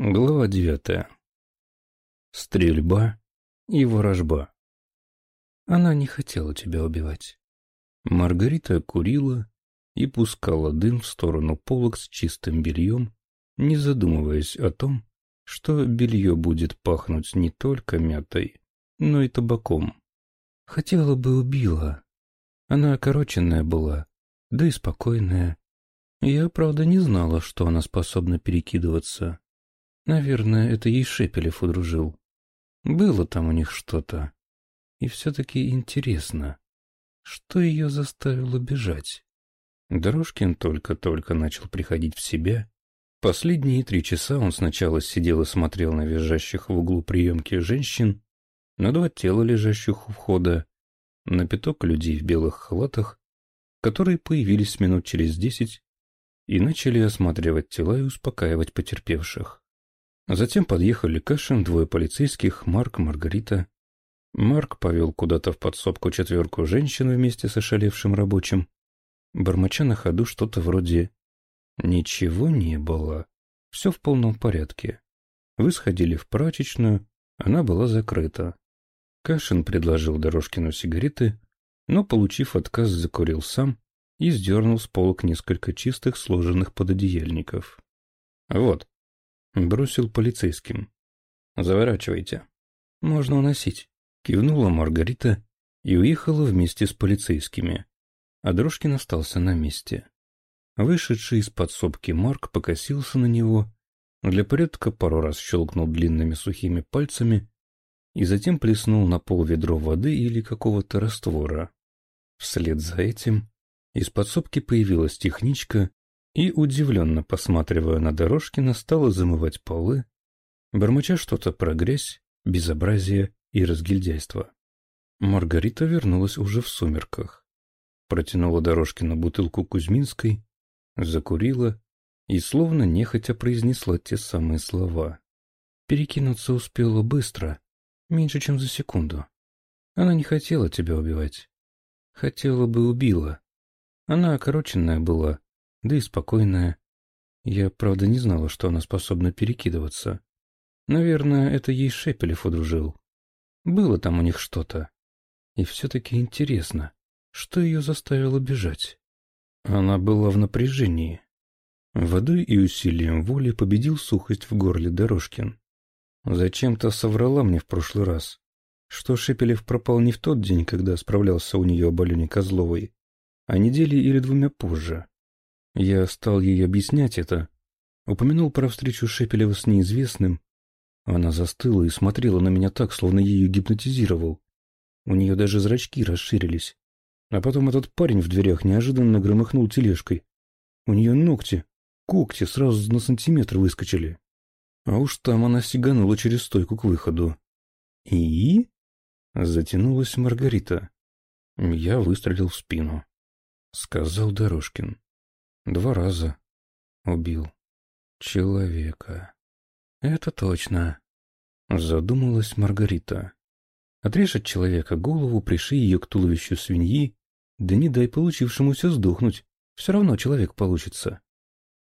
Глава девятая. Стрельба и ворожба. Она не хотела тебя убивать. Маргарита курила и пускала дым в сторону полок с чистым бельем, не задумываясь о том, что белье будет пахнуть не только мятой, но и табаком. Хотела бы убила. Она окороченная была, да и спокойная. Я, правда, не знала, что она способна перекидываться. Наверное, это ей Шепелев удружил. Было там у них что-то. И все-таки интересно, что ее заставило бежать. Дорожкин только-только начал приходить в себя. Последние три часа он сначала сидел и смотрел на визжащих в углу приемки женщин, на два тела, лежащих у входа, на пяток людей в белых халатах, которые появились минут через десять и начали осматривать тела и успокаивать потерпевших. Затем подъехали Кашин, двое полицейских, Марк, Маргарита. Марк повел куда-то в подсобку четверку женщин вместе с ошалевшим рабочим. Бормоча на ходу что-то вроде «Ничего не было. Все в полном порядке». Вы сходили в прачечную, она была закрыта. Кашин предложил Дорожкину сигареты, но, получив отказ, закурил сам и сдернул с полок несколько чистых сложенных пододеяльников. «Вот, Бросил полицейским. «Заворачивайте». «Можно уносить», — кивнула Маргарита и уехала вместе с полицейскими. А Дрожкин остался на месте. Вышедший из подсобки Марк покосился на него, для порядка пару раз щелкнул длинными сухими пальцами и затем плеснул на пол ведро воды или какого-то раствора. Вслед за этим из подсобки появилась техничка и, удивленно посматривая на Дорожкина, стала замывать полы, бормоча что-то про грязь, безобразие и разгильдяйство. Маргарита вернулась уже в сумерках. Протянула Дорожкина бутылку Кузьминской, закурила и словно нехотя произнесла те самые слова. Перекинуться успела быстро, меньше, чем за секунду. Она не хотела тебя убивать. Хотела бы убила. Она окороченная была, да и спокойная. Я, правда, не знала, что она способна перекидываться. Наверное, это ей Шепелев удружил. Было там у них что-то. И все-таки интересно, что ее заставило бежать. Она была в напряжении. Водой и усилием воли победил сухость в горле Дорожкин. Зачем-то соврала мне в прошлый раз, что Шепелев пропал не в тот день, когда справлялся у нее об Козловой, а недели или двумя позже. Я стал ей объяснять это. Упомянул про встречу Шепелева с неизвестным. Она застыла и смотрела на меня так, словно ее гипнотизировал. У нее даже зрачки расширились. А потом этот парень в дверях неожиданно громыхнул тележкой. У нее ногти, когти сразу на сантиметр выскочили. А уж там она сиганула через стойку к выходу. «И?» — затянулась Маргарита. Я выстрелил в спину. Сказал Дорожкин. Два раза. Убил. Человека. Это точно. Задумалась Маргарита. Отрежет человека голову, приши ее к туловищу свиньи, да не дай получившемуся сдохнуть. Все равно человек получится.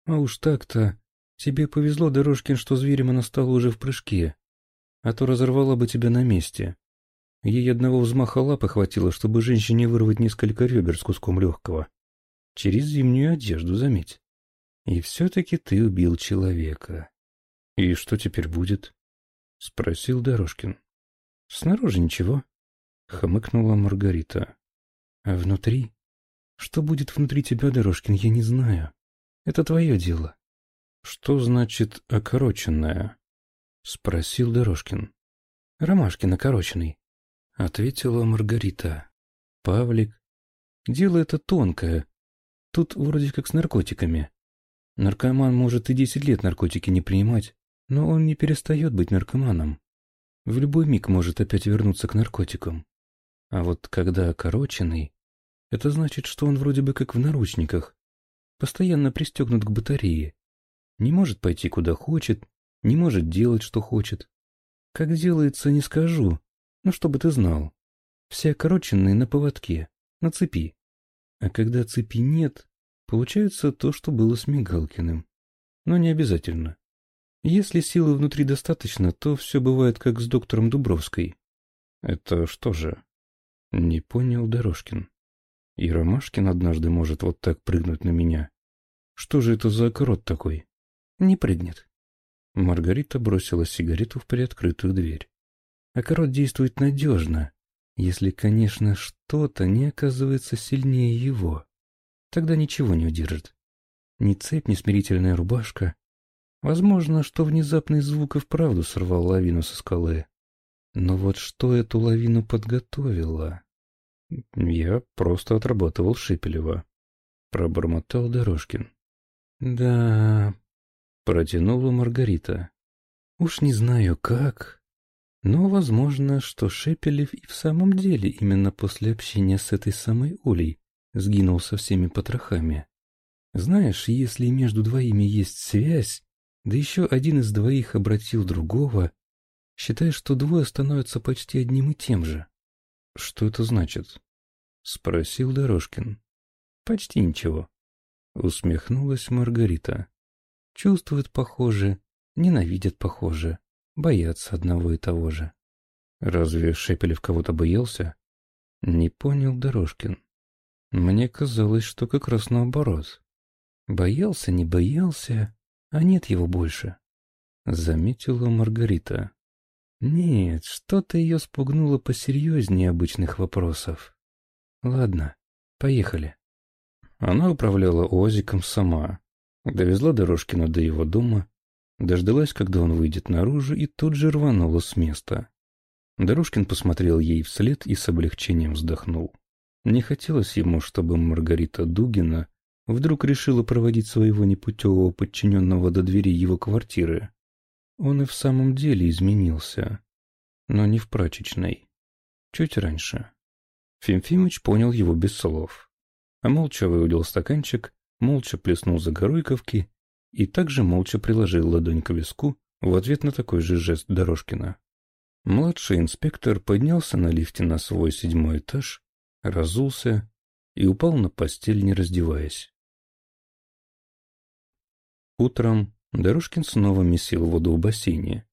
А уж так-то... Тебе повезло, Дорожкин, что зверем она стала уже в прыжке. А то разорвала бы тебя на месте. Ей одного взмаха лапы хватило, чтобы женщине вырвать несколько ребер с куском легкого. Через зимнюю одежду, заметь. И все-таки ты убил человека. И что теперь будет? Спросил Дорожкин. Снаружи ничего. Хмыкнула Маргарита. А внутри? Что будет внутри тебя, Дорожкин, я не знаю. Это твое дело. Что значит «окороченная»? Спросил Дорожкин. Ромашкин окороченный. Ответила Маргарита. Павлик. Дело это тонкое, Тут вроде как с наркотиками. Наркоман может и десять лет наркотики не принимать, но он не перестает быть наркоманом. В любой миг может опять вернуться к наркотикам. А вот когда окороченный, это значит, что он вроде бы как в наручниках, постоянно пристегнут к батарее. Не может пойти куда хочет, не может делать, что хочет. Как делается, не скажу, но чтобы ты знал. Все окороченные на поводке, на цепи. А когда цепи нет, получается то, что было с Мигалкиным. Но не обязательно. Если силы внутри достаточно, то все бывает как с доктором Дубровской. Это что же? Не понял Дорожкин. И Ромашкин однажды может вот так прыгнуть на меня. Что же это за крот такой? Не прыгнет. Маргарита бросила сигарету в приоткрытую дверь. А корот действует надежно, если, конечно, что-то не оказывается сильнее его. Тогда ничего не удержит. Ни цепь, ни смирительная рубашка. Возможно, что внезапный звук и вправду сорвал лавину со скалы. Но вот что эту лавину подготовило? Я просто отрабатывал Шепелева. Пробормотал Дорожкин. Да, протянула Маргарита. Уж не знаю как, но возможно, что Шепелев и в самом деле именно после общения с этой самой Олей сгинул со всеми потрохами. Знаешь, если между двоими есть связь, да еще один из двоих обратил другого, считай, что двое становятся почти одним и тем же. Что это значит? Спросил Дорожкин. Почти ничего. Усмехнулась Маргарита. Чувствуют похоже, ненавидят похоже, боятся одного и того же. Разве Шепелев кого-то боялся? Не понял Дорожкин. Мне казалось, что как раз наоборот. Боялся, не боялся, а нет его больше. Заметила Маргарита. Нет, что-то ее спугнуло посерьезнее обычных вопросов. Ладно, поехали. Она управляла Озиком сама. Довезла Дорожкина до его дома, дождалась, когда он выйдет наружу, и тут же рванула с места. Дорожкин посмотрел ей вслед и с облегчением вздохнул. Не хотелось ему, чтобы Маргарита Дугина вдруг решила проводить своего непутевого подчиненного до двери его квартиры. Он и в самом деле изменился, но не в прачечной. Чуть раньше. Фимфимыч понял его без слов, а молча выудил стаканчик, молча плеснул за горойковки и также молча приложил ладонь к виску в ответ на такой же жест Дорожкина. Младший инспектор поднялся на лифте на свой седьмой этаж, разулся и упал на постель, не раздеваясь. Утром Дорожкин снова месил воду в бассейне.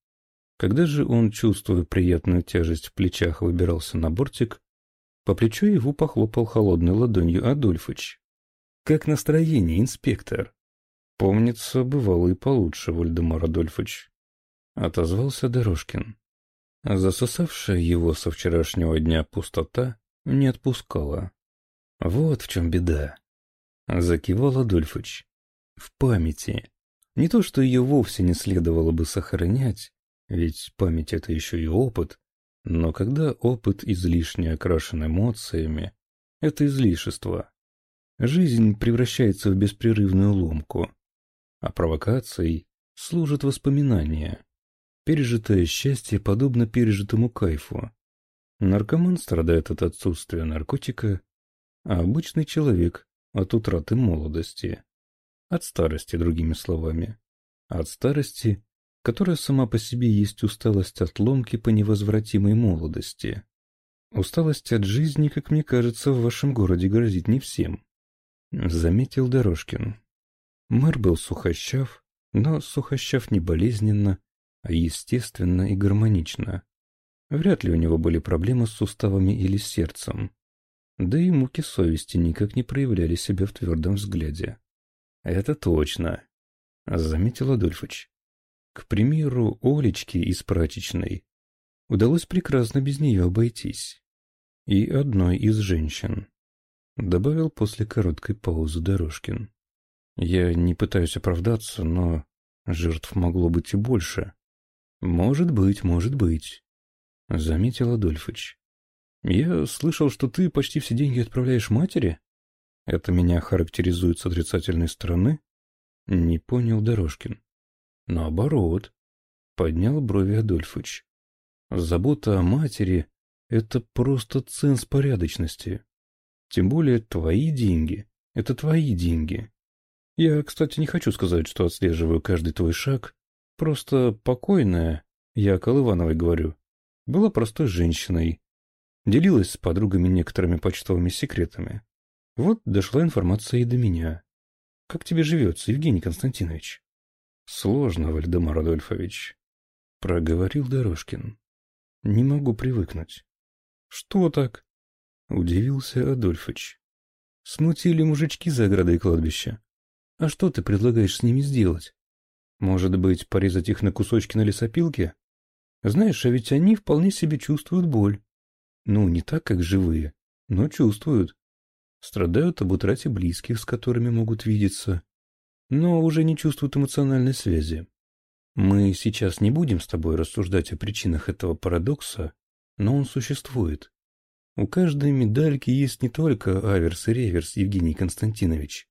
Когда же он, чувствуя приятную тяжесть в плечах, выбирался на бортик, по плечу его похлопал холодной ладонью Адольфыч. «Как настроение, инспектор?» «Помнится, бывало и получше, Вальдемар Адольфыч», — отозвался Дорожкин. Засосавшая его со вчерашнего дня пустота не отпускала. «Вот в чем беда», — закивал Адольфыч. «В памяти. Не то, что ее вовсе не следовало бы сохранять, ведь память — это еще и опыт, но когда опыт излишне окрашен эмоциями, это излишество. Жизнь превращается в беспрерывную ломку, а провокацией служат воспоминания. Пережитое счастье подобно пережитому кайфу. Наркоман страдает от отсутствия наркотика, а обычный человек — от утраты молодости. От старости, другими словами. От старости, которая сама по себе есть усталость от ломки по невозвратимой молодости. Усталость от жизни, как мне кажется, в вашем городе грозит не всем. Заметил Дорожкин. Мэр был сухощав, но сухощав не болезненно, а естественно и гармонично. Вряд ли у него были проблемы с суставами или сердцем. Да и муки совести никак не проявляли себя в твердом взгляде. «Это точно», — заметил Адольфыч. К примеру, Олечке из прачечной удалось прекрасно без нее обойтись. И одной из женщин. Добавил после короткой паузы Дорожкин. Я не пытаюсь оправдаться, но жертв могло быть и больше. Может быть, может быть, — заметил Адольфыч. Я слышал, что ты почти все деньги отправляешь матери? Это меня характеризует с отрицательной стороны? Не понял Дорожкин. Наоборот, поднял брови Адольфыч. Забота о матери — это просто ценз порядочности. Тем более твои деньги — это твои деньги. Я, кстати, не хочу сказать, что отслеживаю каждый твой шаг. Просто покойная, я Колывановой говорю, была простой женщиной. Делилась с подругами некоторыми почтовыми секретами. Вот дошла информация и до меня. Как тебе живется, Евгений Константинович? Сложно, Вальдемар Адольфович, — проговорил Дорожкин. Не могу привыкнуть. Что так? — удивился Адольфович. Смутили мужички за оградой кладбища. А что ты предлагаешь с ними сделать? Может быть, порезать их на кусочки на лесопилке? Знаешь, а ведь они вполне себе чувствуют боль. Ну, не так, как живые, но чувствуют. Страдают об утрате близких, с которыми могут видеться, но уже не чувствуют эмоциональной связи. Мы сейчас не будем с тобой рассуждать о причинах этого парадокса, но он существует. У каждой медальки есть не только аверс и реверс, Евгений Константинович,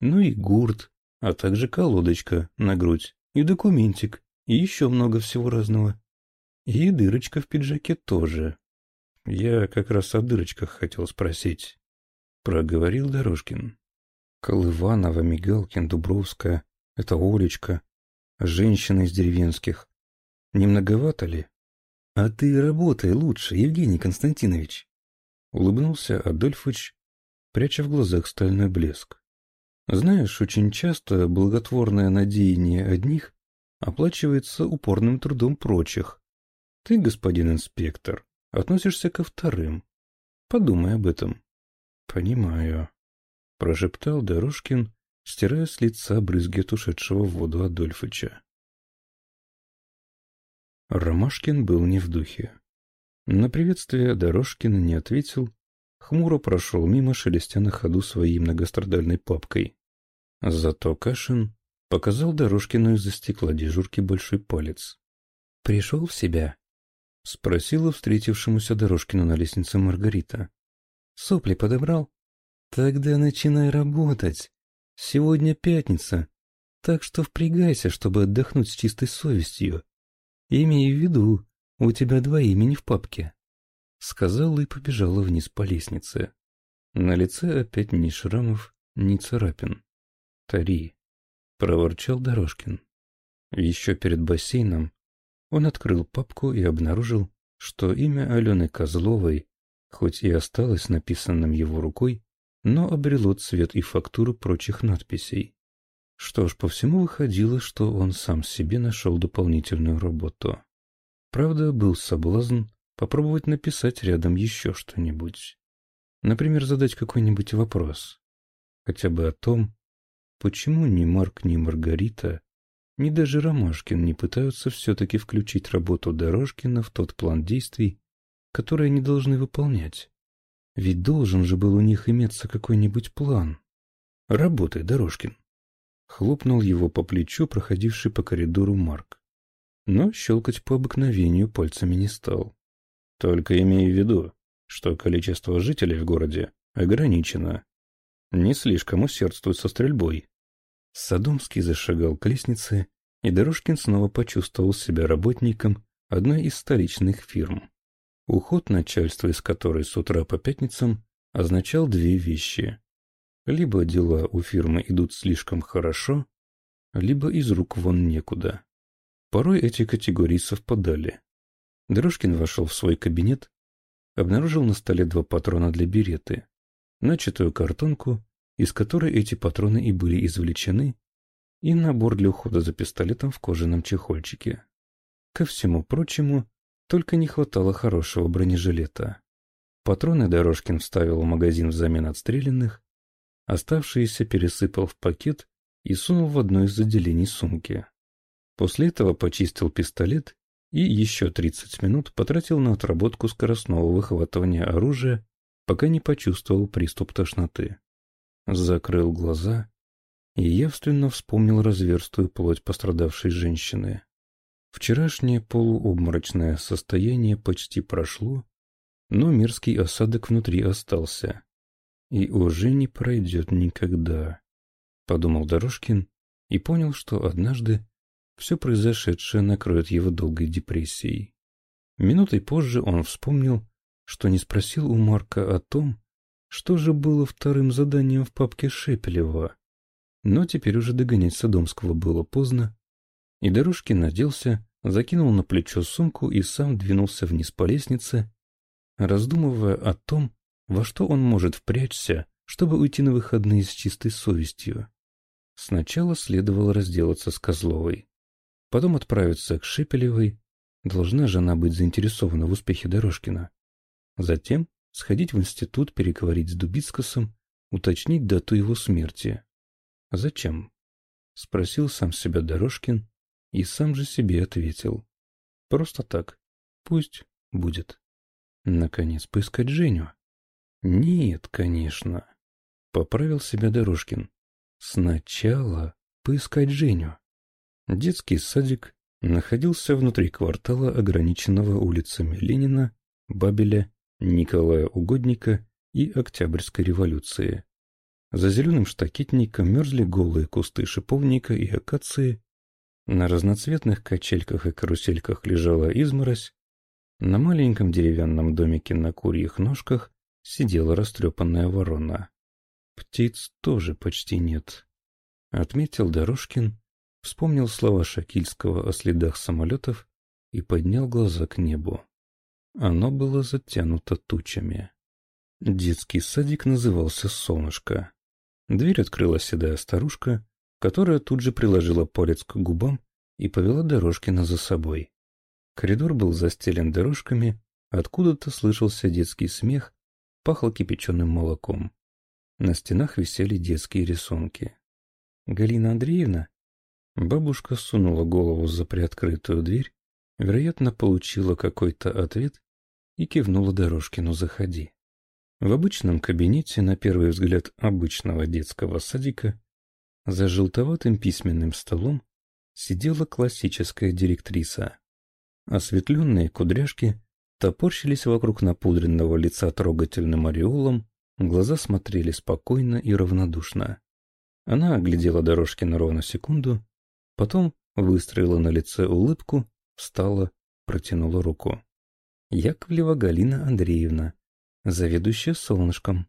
но и гурт, а также колодочка на грудь, и документик, и еще много всего разного. И дырочка в пиджаке тоже. Я как раз о дырочках хотел спросить. Проговорил Дорожкин. Колыванова, Мигалкин, Дубровская, это Олечка, женщины из деревенских. Не многовато ли? А ты работай лучше, Евгений Константинович. Улыбнулся Адольфович, пряча в глазах стальной блеск. Знаешь, очень часто благотворное надеяние одних оплачивается упорным трудом прочих. Ты, господин инспектор, относишься ко вторым. Подумай об этом. — Понимаю, — прошептал Дорожкин, стирая с лица брызги от ушедшего в воду Адольфыча. Ромашкин был не в духе. На приветствие Дорожкин не ответил, хмуро прошел мимо, шелестя на ходу своей многострадальной папкой. Зато Кашин показал Дорожкину из-за стекла дежурки большой палец. «Пришел в себя?» — спросила встретившемуся Дорожкину на лестнице Маргарита. «Сопли подобрал?» «Тогда начинай работать. Сегодня пятница, так что впрягайся, чтобы отдохнуть с чистой совестью. Имей в виду, у тебя два имени в папке». Сказала и побежала вниз по лестнице. На лице опять ни шрамов, ни царапин. «Тари», — проворчал Дорожкин. Еще перед бассейном он открыл папку и обнаружил, что имя Алены Козловой, хоть и осталось написанным его рукой, но обрело цвет и фактуру прочих надписей. Что ж, по всему выходило, что он сам себе нашел дополнительную работу. Правда, был соблазн попробовать написать рядом еще что-нибудь. Например, задать какой-нибудь вопрос. Хотя бы о том, почему ни Марк, ни Маргарита ни даже Ромашкин не пытаются все-таки включить работу Дорожкина в тот план действий, который они должны выполнять. Ведь должен же был у них иметься какой-нибудь план. Работай, Дорожкин. Хлопнул его по плечу проходивший по коридору Марк. Но щелкать по обыкновению пальцами не стал. Только имей в виду, что количество жителей в городе ограничено. Не слишком усердствуй со стрельбой. Садомский зашагал к лестнице, и Дорожкин снова почувствовал себя работником одной из столичных фирм. Уход начальства из которой с утра по пятницам означал две вещи. Либо дела у фирмы идут слишком хорошо, либо из рук вон некуда. Порой эти категории совпадали. Дорожкин вошел в свой кабинет, обнаружил на столе два патрона для береты, начатую картонку из которой эти патроны и были извлечены, и набор для ухода за пистолетом в кожаном чехольчике. Ко всему прочему, только не хватало хорошего бронежилета. Патроны Дорожкин вставил в магазин взамен отстрелянных, оставшиеся пересыпал в пакет и сунул в одно из отделений сумки. После этого почистил пистолет и еще 30 минут потратил на отработку скоростного выхватывания оружия, пока не почувствовал приступ тошноты закрыл глаза и явственно вспомнил разверстую плоть пострадавшей женщины. Вчерашнее полуобморочное состояние почти прошло, но мерзкий осадок внутри остался. И уже не пройдет никогда, — подумал Дорожкин и понял, что однажды все произошедшее накроет его долгой депрессией. Минутой позже он вспомнил, что не спросил у Марка о том, что же было вторым заданием в папке Шепелева? Но теперь уже догонять Содомского было поздно, и Дорожкин наделся, закинул на плечо сумку и сам двинулся вниз по лестнице, раздумывая о том, во что он может впрячься, чтобы уйти на выходные с чистой совестью. Сначала следовало разделаться с Козловой. Потом отправиться к Шепелевой. Должна же она быть заинтересована в успехе Дорожкина. Затем сходить в институт, переговорить с Дубицкосом, уточнить дату его смерти. Зачем? Спросил сам себя Дорожкин и сам же себе ответил. Просто так. Пусть будет. Наконец, поискать Женю. Нет, конечно. Поправил себя Дорожкин. Сначала поискать Женю. Детский садик находился внутри квартала, ограниченного улицами Ленина, Бабеля, Николая Угодника и Октябрьской революции. За зеленым штакетником мерзли голые кусты шиповника и акации, на разноцветных качельках и карусельках лежала изморозь, на маленьком деревянном домике на курьих ножках сидела растрепанная ворона. Птиц тоже почти нет. Отметил Дорожкин, вспомнил слова Шакильского о следах самолетов и поднял глаза к небу. Оно было затянуто тучами. Детский садик назывался «Солнышко». Дверь открыла седая старушка, которая тут же приложила палец к губам и повела Дорожкина за собой. Коридор был застелен дорожками, откуда-то слышался детский смех, пахло кипяченым молоком. На стенах висели детские рисунки. «Галина Андреевна?» Бабушка сунула голову за приоткрытую дверь, вероятно, получила какой-то ответ и кивнула Дорожкину «Заходи». В обычном кабинете, на первый взгляд обычного детского садика, за желтоватым письменным столом сидела классическая директриса. Осветленные кудряшки топорщились вокруг напудренного лица трогательным ореолом, глаза смотрели спокойно и равнодушно. Она оглядела дорожки на ровно секунду, потом выстроила на лице улыбку, встала, протянула руку. Яковлева Галина Андреевна, заведующая солнышком.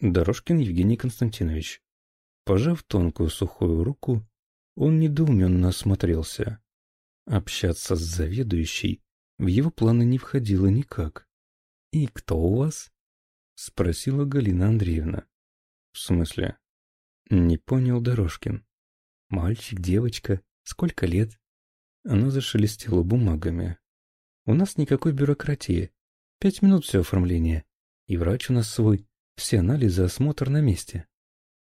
Дорожкин Евгений Константинович. Пожав тонкую сухую руку, он недоуменно осмотрелся. Общаться с заведующей в его планы не входило никак. «И кто у вас?» — спросила Галина Андреевна. «В смысле?» Не понял Дорожкин. «Мальчик, девочка, сколько лет?» Она зашелестела бумагами. «У нас никакой бюрократии. Пять минут все оформление. И врач у нас свой. Все анализы, осмотр на месте».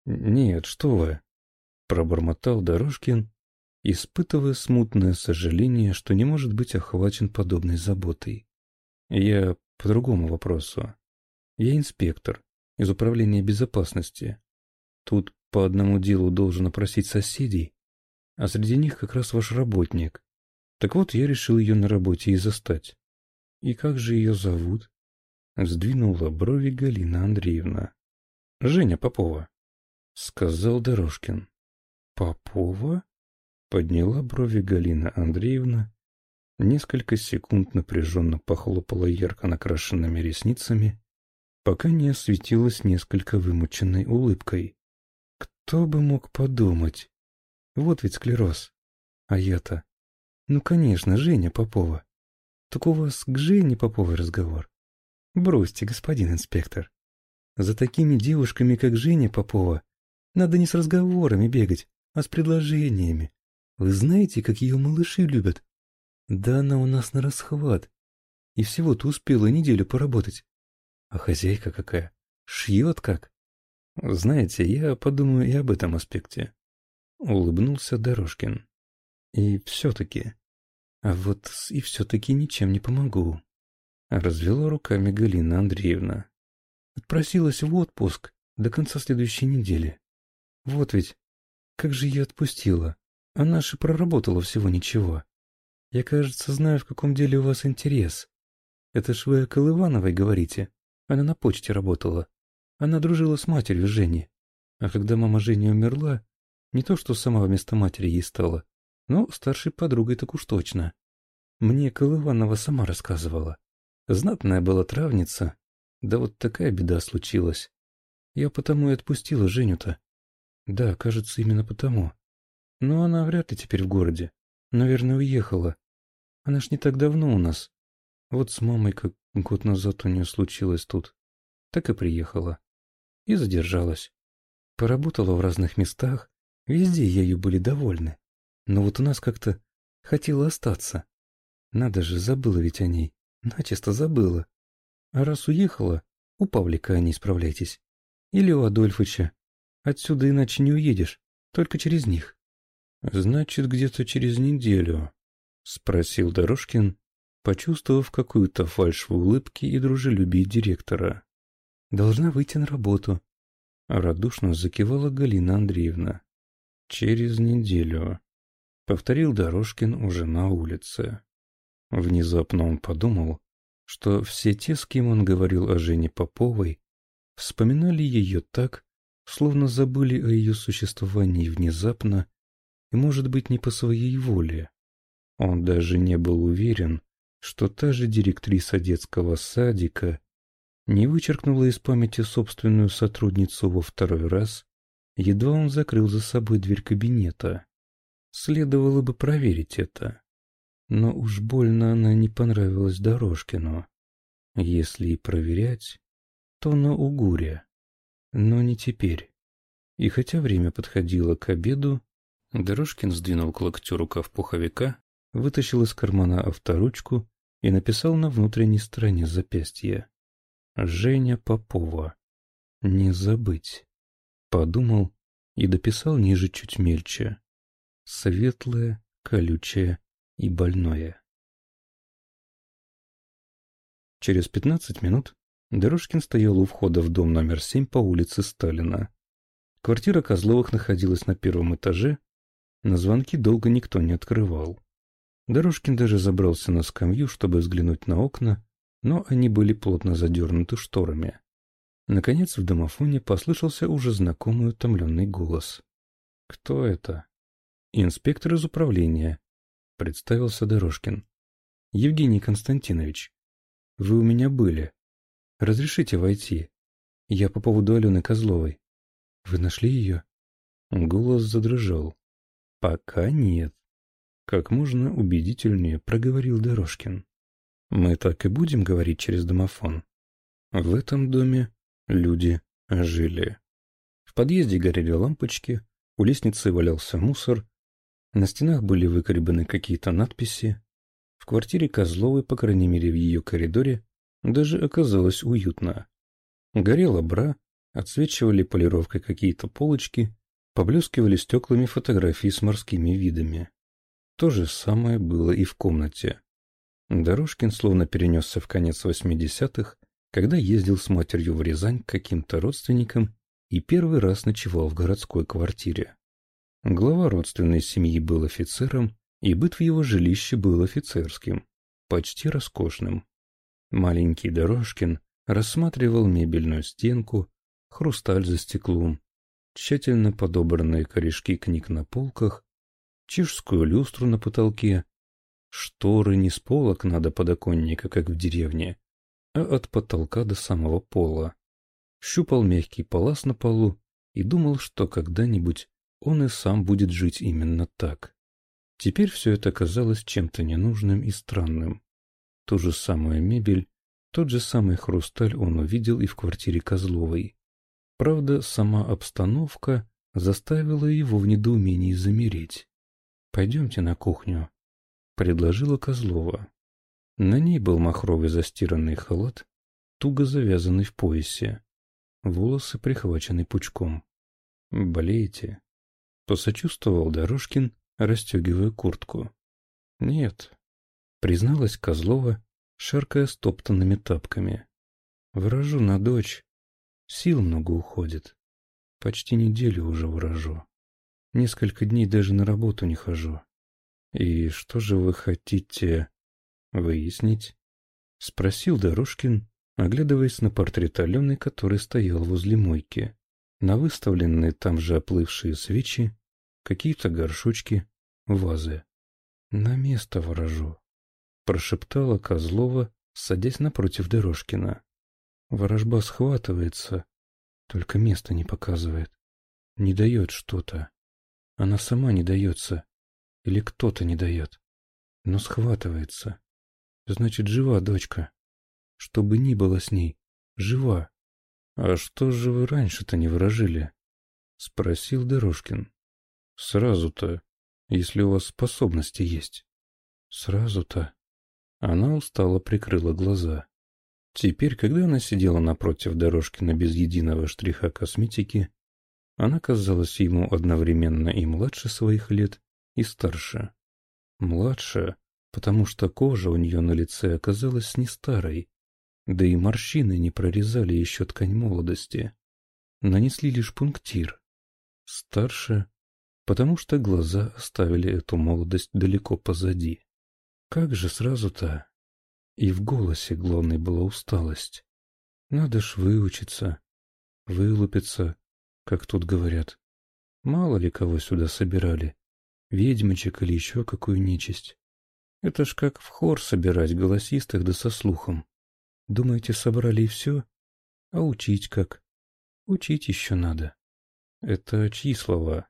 «Нет, что вы!» — пробормотал Дорожкин, испытывая смутное сожаление, что не может быть охвачен подобной заботой. «Я по другому вопросу. Я инспектор из Управления безопасности. Тут по одному делу должен опросить соседей, а среди них как раз ваш работник. Так вот, я решил ее на работе и застать. И как же ее зовут?» Сдвинула брови Галина Андреевна. «Женя Попова». — сказал Дорожкин. «Попова?» — подняла брови Галина Андреевна, несколько секунд напряженно похлопала ярко накрашенными ресницами, пока не осветилась несколько вымученной улыбкой. «Кто бы мог подумать? Вот ведь склероз. А я-то... Ну, конечно, Женя Попова. Так у вас к Жене Поповой разговор. Бросьте, господин инспектор. За такими девушками, как Женя Попова, надо не с разговорами бегать, а с предложениями. Вы знаете, как ее малыши любят? Да она у нас на расхват. И всего-то успела неделю поработать. А хозяйка какая? Шьет как? Знаете, я подумаю и об этом аспекте. Улыбнулся Дорожкин. И все-таки... А вот и все-таки ничем не помогу. Развела руками Галина Андреевна. Отпросилась в отпуск до конца следующей недели. Вот ведь, как же ее отпустила. Она же проработала всего ничего. Я, кажется, знаю, в каком деле у вас интерес. Это ж вы о Колывановой говорите. Она на почте работала. Она дружила с матерью Жени. А когда мама Жени умерла, не то что сама вместо матери ей стала, но старшей подругой так уж точно. Мне Колыванова сама рассказывала. Знатная была травница, да вот такая беда случилась. Я потому и отпустила Женю-то. Да, кажется, именно потому. Но она вряд ли теперь в городе. Наверное, уехала. Она ж не так давно у нас. Вот с мамой, как год назад у нее случилось тут. Так и приехала. И задержалась. Поработала в разных местах, Везде ею были довольны. Но вот у нас как-то хотела остаться. Надо же, забыла ведь о ней. Начисто забыла. А раз уехала, у Павлика о ней справляйтесь. Или у Адольфыча. Отсюда иначе не уедешь, только через них. Значит, где-то через неделю, — спросил Дорожкин, почувствовав какую-то фальшь в улыбке и дружелюбие директора. Должна выйти на работу. Радушно закивала Галина Андреевна. Через неделю. Повторил Дорожкин уже на улице. Внезапно он подумал, что все те, с кем он говорил о Жене Поповой, вспоминали ее так, словно забыли о ее существовании внезапно и, может быть, не по своей воле. Он даже не был уверен, что та же директриса детского садика не вычеркнула из памяти собственную сотрудницу во второй раз, едва он закрыл за собой дверь кабинета. Следовало бы проверить это. Но уж больно она не понравилась Дорожкину. Если и проверять, то на Угуре. Но не теперь. И хотя время подходило к обеду, Дорожкин сдвинул к локтю рукав пуховика, вытащил из кармана авторучку и написал на внутренней стороне запястья. «Женя Попова. Не забыть». Подумал и дописал ниже чуть мельче. Светлое, колючее и больное. Через пятнадцать минут Дорожкин стоял у входа в дом номер семь по улице Сталина. Квартира Козловых находилась на первом этаже, на звонки долго никто не открывал. Дорожкин даже забрался на скамью, чтобы взглянуть на окна, но они были плотно задернуты шторами. Наконец в домофоне послышался уже знакомый утомленный голос. «Кто это?» «Инспектор из управления», — представился Дорожкин. «Евгений Константинович, вы у меня были. Разрешите войти? Я по поводу Алены Козловой. Вы нашли ее?» Голос задрожал. «Пока нет», — как можно убедительнее проговорил Дорожкин. «Мы так и будем говорить через домофон. В этом доме люди жили. В подъезде горели лампочки, у лестницы валялся мусор, на стенах были выкоребаны какие-то надписи. В квартире Козловой, по крайней мере в ее коридоре, даже оказалось уютно. Горела бра, отсвечивали полировкой какие-то полочки, Поблескивали стеклами фотографии с морскими видами. То же самое было и в комнате. Дорожкин словно перенесся в конец восьмидесятых, когда ездил с матерью в Рязань к каким-то родственникам и первый раз ночевал в городской квартире. Глава родственной семьи был офицером, и быт в его жилище был офицерским, почти роскошным. Маленький Дорожкин рассматривал мебельную стенку, хрусталь за стеклом, тщательно подобранные корешки книг на полках, чешскую люстру на потолке, шторы не с полок надо подоконника, как в деревне, а от потолка до самого пола. Щупал мягкий палас на полу и думал, что когда-нибудь он и сам будет жить именно так. Теперь все это казалось чем-то ненужным и странным. Ту же самую мебель, тот же самый хрусталь он увидел и в квартире Козловой. Правда, сама обстановка заставила его в недоумении замереть. «Пойдемте на кухню», — предложила Козлова. На ней был махровый застиранный халат, туго завязанный в поясе. Волосы прихвачены пучком. «Болеете?» — посочувствовал Дорожкин, расстегивая куртку. «Нет», — призналась Козлова, шаркая стоптанными тапками. «Выражу на дочь, Сил много уходит. Почти неделю уже урожу. Несколько дней даже на работу не хожу. И что же вы хотите выяснить? Спросил Дорожкин, оглядываясь на портрет Алены, который стоял возле мойки. На выставленные там же оплывшие свечи, какие-то горшочки, вазы. На место ворожу, прошептала Козлова, садясь напротив Дорожкина. Ворожба схватывается, только место не показывает. Не дает что-то. Она сама не дается. Или кто-то не дает. Но схватывается. Значит, жива дочка. Что бы ни было с ней, жива. — А что же вы раньше-то не выражили? — спросил Дорожкин. Сразу-то, если у вас способности есть. Сразу-то. Она устало прикрыла глаза. Теперь, когда она сидела напротив Дорожкина без единого штриха косметики, она казалась ему одновременно и младше своих лет, и старше. Младше, потому что кожа у нее на лице оказалась не старой, да и морщины не прорезали еще ткань молодости. Нанесли лишь пунктир. Старше, потому что глаза оставили эту молодость далеко позади. Как же сразу-то? И в голосе главной была усталость. Надо ж выучиться, вылупиться, как тут говорят. Мало ли кого сюда собирали, ведьмочек или еще какую нечисть. Это ж как в хор собирать голосистых да со слухом. Думаете, собрали и все? А учить как? Учить еще надо. Это чьи слова?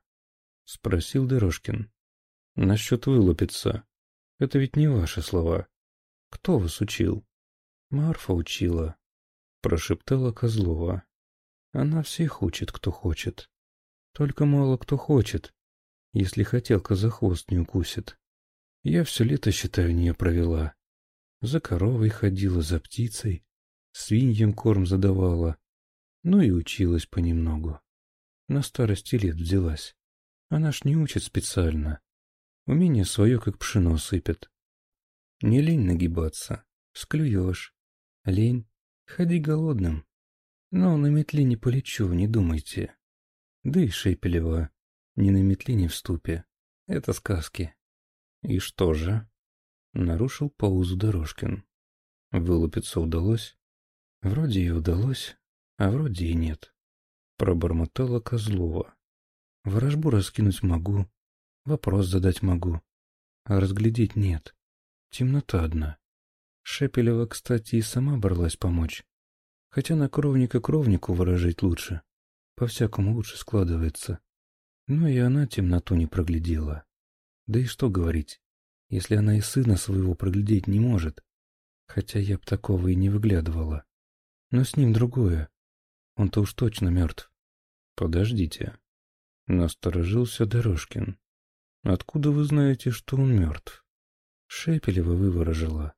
Спросил Дорожкин. Насчет вылупиться. Это ведь не ваши слова. Кто вас учил? Марфа учила. Прошептала Козлова. Она всех учит, кто хочет. Только мало кто хочет, если хотелка за хвост не укусит. Я все лето, считаю, нее провела. За коровой ходила, за птицей, свиньям корм задавала. Ну и училась понемногу. На старости лет взялась. Она ж не учит специально. Умение свое, как пшено, сыпет. Не лень нагибаться, склюешь. Лень, ходи голодным. Но на метле не полечу, не думайте. Да и Шепелева. Ни на метле, ни в ступе. Это сказки. И что же? Нарушил паузу Дорожкин. Вылупиться удалось? Вроде и удалось, а вроде и нет. Пробормотала Козлова. Ворожбу раскинуть могу, вопрос задать могу, а разглядеть нет. Темнота одна. Шепелева, кстати, и сама бралась помочь. Хотя на кровника кровнику выражать лучше. По-всякому лучше складывается. Но и она темноту не проглядела. Да и что говорить, если она и сына своего проглядеть не может. Хотя я б такого и не выглядывала. Но с ним другое. Он-то уж точно мертв. Подождите. Насторожился Дорожкин. Откуда вы знаете, что он мертв? Шепелева выворожила.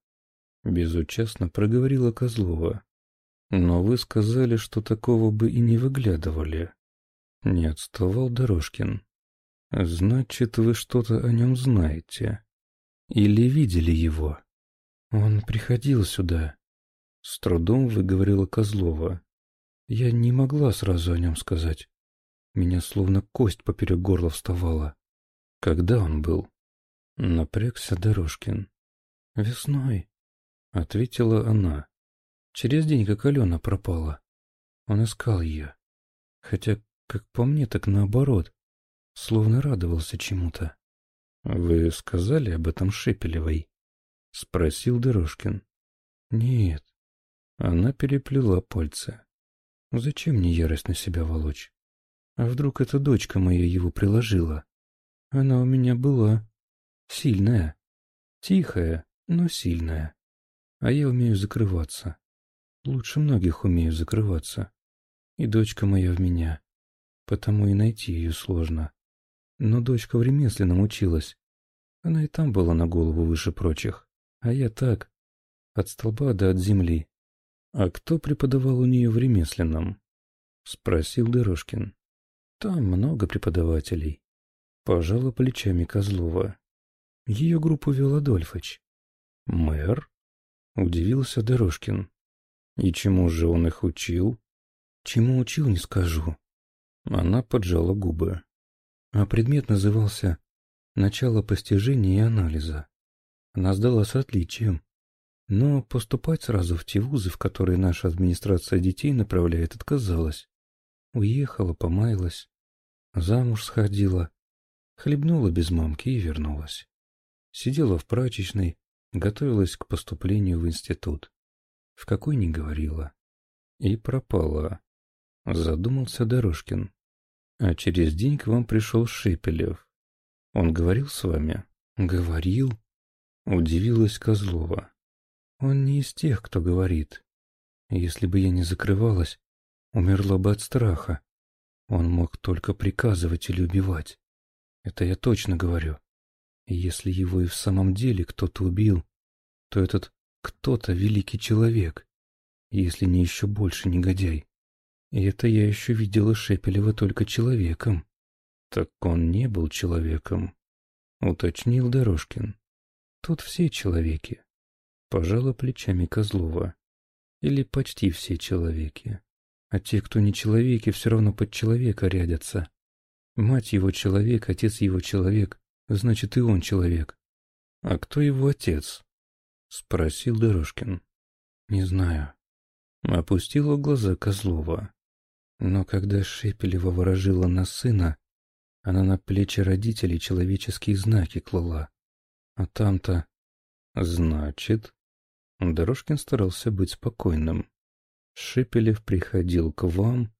Безучастно проговорила Козлова. Но вы сказали, что такого бы и не выглядывали. Не отставал Дорожкин. Значит, вы что-то о нем знаете. Или видели его? Он приходил сюда. С трудом выговорила Козлова. Я не могла сразу о нем сказать. Меня словно кость поперек горла вставала. Когда он был? Напрягся Дорожкин. Весной, ответила она. Через день, как Алена пропала. Он искал ее. Хотя, как по мне, так наоборот. Словно радовался чему-то. — Вы сказали об этом Шепелевой? — спросил Дорожкин. — Нет. Она переплела пальцы. Зачем мне ярость на себя волочь? А вдруг эта дочка моя его приложила? Она у меня была. Сильная. Тихая, но сильная. А я умею закрываться. Лучше многих умею закрываться. И дочка моя в меня. Потому и найти ее сложно. Но дочка в ремесленном училась. Она и там была на голову выше прочих. А я так. От столба до от земли. А кто преподавал у нее в ремесленном? Спросил Дорожкин. Там много преподавателей. Пожала плечами Козлова. Ее группу вел Адольфыч. Мэр? Удивился Дорожкин. И чему же он их учил? Чему учил, не скажу. Она поджала губы. А предмет назывался «Начало постижения и анализа». Она сдала с отличием. Но поступать сразу в те вузы, в которые наша администрация детей направляет, отказалась. Уехала, помаялась, замуж сходила, хлебнула без мамки и вернулась. Сидела в прачечной, готовилась к поступлению в институт в какой не говорила. И пропала. Задумался Дорожкин. А через день к вам пришел Шепелев. Он говорил с вами? Говорил. Удивилась Козлова. Он не из тех, кто говорит. Если бы я не закрывалась, умерла бы от страха. Он мог только приказывать или убивать. Это я точно говорю. Если его и в самом деле кто-то убил, то этот кто-то великий человек, если не еще больше негодяй. И это я еще видела Шепелева только человеком. Так он не был человеком, уточнил Дорожкин. Тут все человеки. Пожала плечами Козлова. Или почти все человеки. А те, кто не человеки, все равно под человека рядятся. Мать его человек, отец его человек, значит и он человек. А кто его отец? Спросил Дорожкин. Не знаю. Опустила глаза Козлова. Но когда Шепелева ворожила на сына, она на плечи родителей человеческие знаки клала. А там-то... Значит... Дорожкин старался быть спокойным. Шепелев приходил к вам,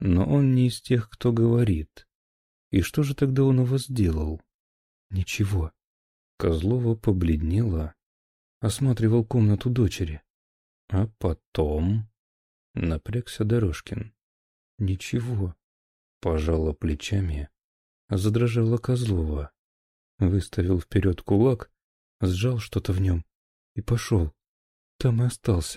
но он не из тех, кто говорит. И что же тогда он у вас делал? Ничего. Козлова побледнела, осматривал комнату дочери. А потом... Напрягся Дорожкин. Ничего. Пожала плечами, задрожала Козлова. Выставил вперед кулак, сжал что-то в нем и пошел. Там и остался.